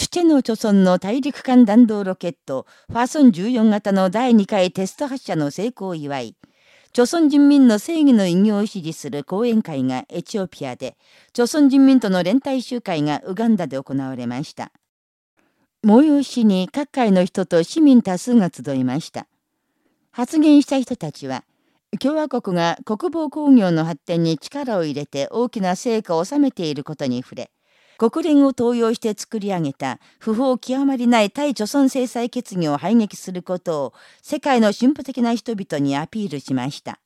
チチェノ貯村の大陸間弾道ロケット、ファーソン14型の第2回テスト発射の成功を祝い、朝鮮人民の正義の偉業を支持する講演会がエチオピアで、朝鮮人民との連帯集会がウガンダで行われました。催しに各界の人と市民多数が集いました。発言した人たちは、共和国が国防工業の発展に力を入れて大きな成果を収めていることに触れ、国連を登用して作り上げた不法極まりない対貯村制裁決議を排撃することを世界の進歩的な人々にアピールしました。